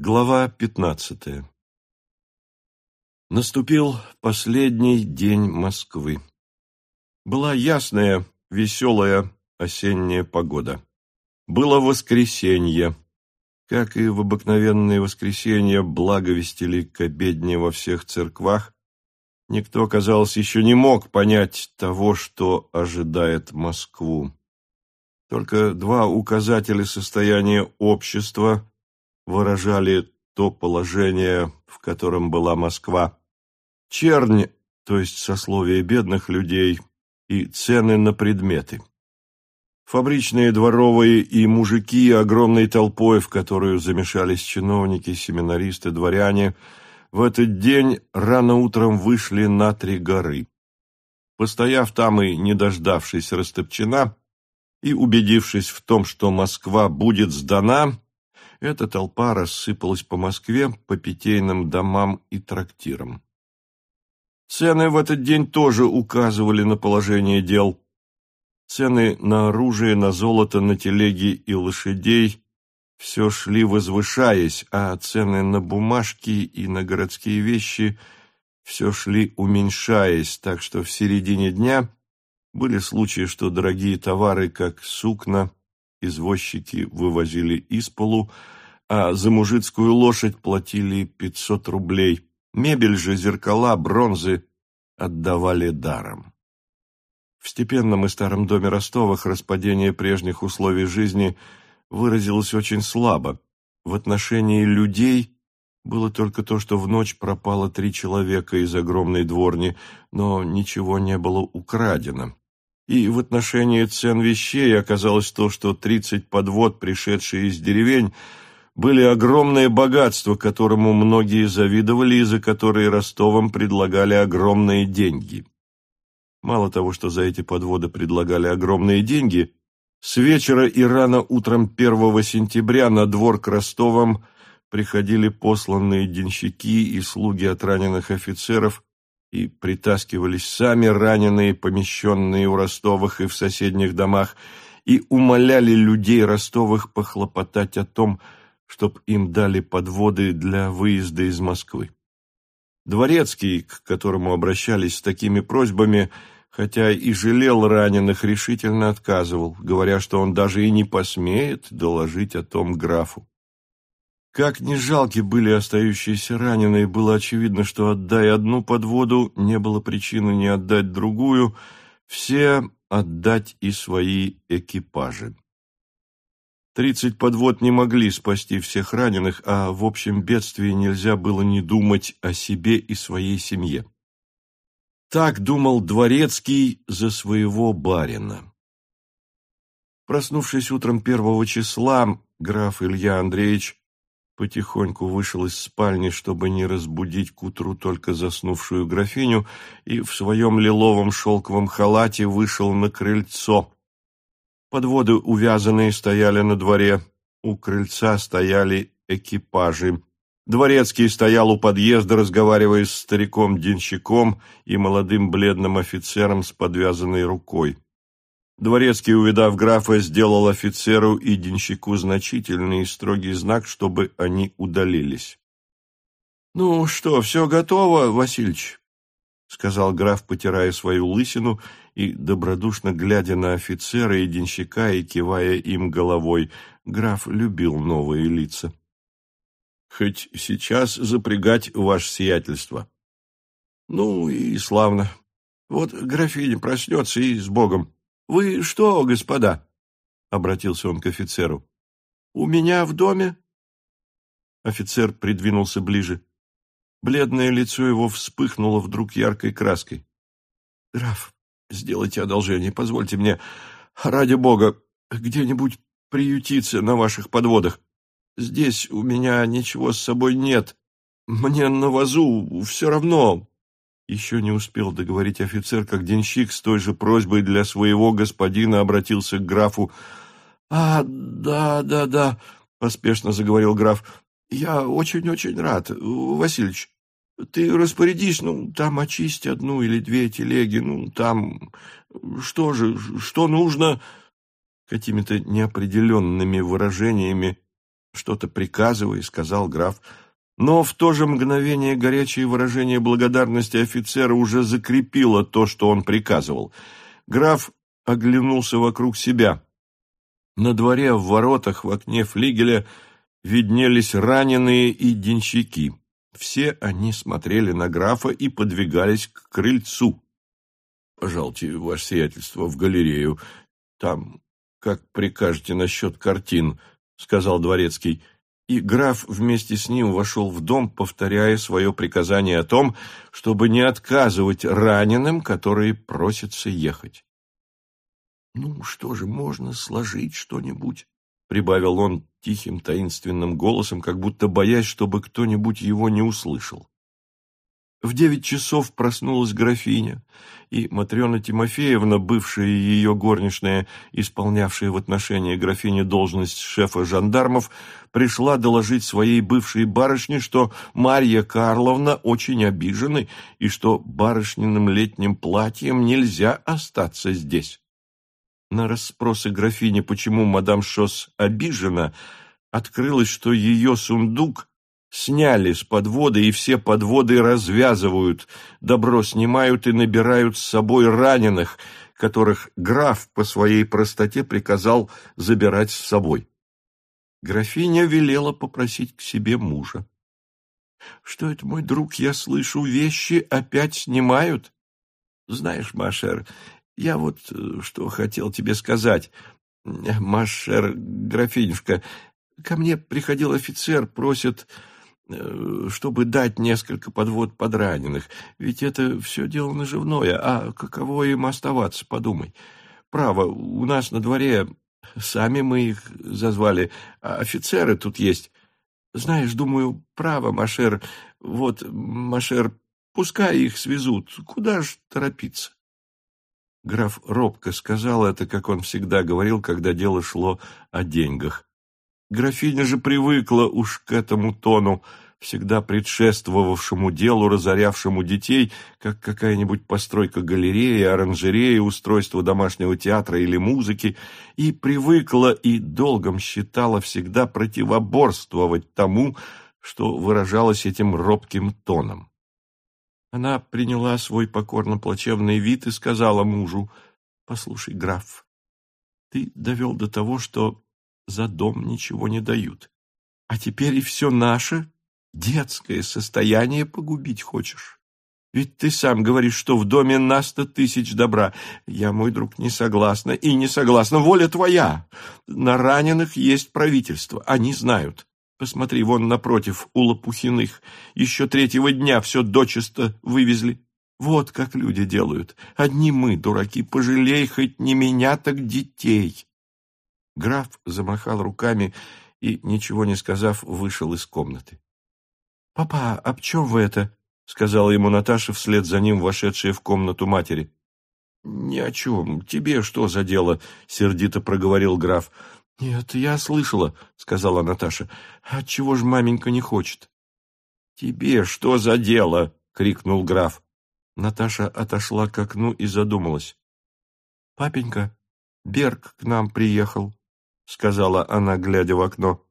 Глава пятнадцатая Наступил последний день Москвы. Была ясная, веселая осенняя погода. Было воскресенье. Как и в обыкновенные воскресенья, благовестили к обедне во всех церквах. Никто, казалось, еще не мог понять того, что ожидает Москву. Только два указателя состояния общества – выражали то положение, в котором была Москва. Чернь, то есть сословие бедных людей, и цены на предметы. Фабричные, дворовые и мужики огромной толпой, в которую замешались чиновники, семинаристы, дворяне, в этот день рано утром вышли на три горы. Постояв там и не дождавшись Растопчина, и убедившись в том, что Москва будет сдана, эта толпа рассыпалась по Москве, по питейным домам и трактирам. Цены в этот день тоже указывали на положение дел. Цены на оружие, на золото, на телеги и лошадей все шли возвышаясь, а цены на бумажки и на городские вещи все шли уменьшаясь, так что в середине дня были случаи, что дорогие товары, как сукна, извозчики вывозили из полу, а за мужицкую лошадь платили пятьсот рублей. Мебель же, зеркала, бронзы отдавали даром. В степенном и старом доме Ростовых распадение прежних условий жизни выразилось очень слабо. В отношении людей было только то, что в ночь пропало три человека из огромной дворни, но ничего не было украдено. И в отношении цен вещей оказалось то, что тридцать подвод, пришедшие из деревень, были огромные богатства, которому многие завидовали и за которые Ростовам предлагали огромные деньги. Мало того, что за эти подводы предлагали огромные деньги, с вечера и рано утром 1 сентября на двор к Ростовам приходили посланные денщики и слуги от раненых офицеров и притаскивались сами раненые, помещенные у Ростовых и в соседних домах, и умоляли людей Ростовых похлопотать о том, чтоб им дали подводы для выезда из Москвы. Дворецкий, к которому обращались с такими просьбами, хотя и жалел раненых, решительно отказывал, говоря, что он даже и не посмеет доложить о том графу. Как ни жалки были остающиеся раненые, было очевидно, что, отдай одну подводу, не было причины не отдать другую, все отдать и свои экипажи. Тридцать подвод не могли спасти всех раненых, а в общем бедствии нельзя было не думать о себе и своей семье. Так думал Дворецкий за своего барина. Проснувшись утром первого числа, граф Илья Андреевич потихоньку вышел из спальни, чтобы не разбудить к утру только заснувшую графиню, и в своем лиловом шелковом халате вышел на крыльцо. Подводы увязанные стояли на дворе, у крыльца стояли экипажи. Дворецкий стоял у подъезда, разговаривая с стариком-денщиком и молодым бледным офицером с подвязанной рукой. Дворецкий, увидав графа, сделал офицеру и денщику значительный и строгий знак, чтобы они удалились. — Ну что, все готово, Васильич? — сказал граф, потирая свою лысину и добродушно глядя на офицера и денщика и кивая им головой. Граф любил новые лица. — Хоть сейчас запрягать ваше сиятельство. — Ну и славно. Вот графиня проснется и с Богом. «Вы что, господа?» — обратился он к офицеру. «У меня в доме?» Офицер придвинулся ближе. Бледное лицо его вспыхнуло вдруг яркой краской. «Граф, сделайте одолжение, позвольте мне, ради бога, где-нибудь приютиться на ваших подводах. Здесь у меня ничего с собой нет. Мне на вазу все равно, еще не успел договорить офицер, как денщик с той же просьбой для своего господина обратился к графу. — А, да, да, да, — поспешно заговорил граф. — Я очень-очень рад, Васильевич. Ты распорядись, ну, там очисть одну или две телеги, ну, там... Что же, что нужно? Какими-то неопределенными выражениями что-то приказывая, сказал граф. Но в то же мгновение горячее выражение благодарности офицера уже закрепило то, что он приказывал. Граф оглянулся вокруг себя. На дворе, в воротах, в окне флигеля виднелись раненые и денщики. Все они смотрели на графа и подвигались к крыльцу. «Пожалуйте, ваше сиятельство, в галерею. Там, как прикажете насчет картин», — сказал дворецкий. И граф вместе с ним вошел в дом, повторяя свое приказание о том, чтобы не отказывать раненым, которые просятся ехать. «Ну, что же, можно сложить что-нибудь?» — прибавил он тихим таинственным голосом, как будто боясь, чтобы кто-нибудь его не услышал. В девять часов проснулась графиня, и Матрена Тимофеевна, бывшая ее горничная, исполнявшая в отношении графини должность шефа жандармов, пришла доложить своей бывшей барышне, что Марья Карловна очень обижена и что барышниным летним платьем нельзя остаться здесь. На расспросы графини, почему мадам Шос обижена, открылось, что ее сундук сняли с подвода, и все подводы развязывают, добро снимают и набирают с собой раненых, которых граф по своей простоте приказал забирать с собой. Графиня велела попросить к себе мужа. «Что это, мой друг, я слышу, вещи опять снимают?» «Знаешь, Машер, я вот э, что хотел тебе сказать. Машер, графинюшка, ко мне приходил офицер, просит, э, чтобы дать несколько подвод подраненных. Ведь это все дело наживное, а каково им оставаться, подумай. Право, у нас на дворе, сами мы их зазвали, а офицеры тут есть. Знаешь, думаю, право, Машер, вот, Машер, пускай их свезут, куда ж торопиться? Граф робко сказал это, как он всегда говорил, когда дело шло о деньгах. Графиня же привыкла уж к этому тону, всегда предшествовавшему делу, разорявшему детей, как какая-нибудь постройка галереи, оранжереи, устройство домашнего театра или музыки, и привыкла и долгом считала всегда противоборствовать тому, что выражалось этим робким тоном. Она приняла свой покорно-плачевный вид и сказала мужу, «Послушай, граф, ты довел до того, что за дом ничего не дают, а теперь и все наше детское состояние погубить хочешь. Ведь ты сам говоришь, что в доме на сто тысяч добра. Я, мой друг, не согласна и не согласна. Воля твоя. На раненых есть правительство, они знают. Посмотри, вон напротив, у Лопухиных. Еще третьего дня все дочисто вывезли. Вот как люди делают. Одни мы, дураки, пожалей хоть не меня, так детей. Граф замахал руками и, ничего не сказав, вышел из комнаты. — Папа, об чем вы это? — сказала ему Наташа вслед за ним, вошедшая в комнату матери. — Ни о чем. Тебе что за дело? — сердито проговорил граф. «Нет, я слышала», — сказала Наташа. «Отчего ж маменька не хочет?» «Тебе что за дело?» — крикнул граф. Наташа отошла к окну и задумалась. «Папенька, Берг к нам приехал», — сказала она, глядя в окно.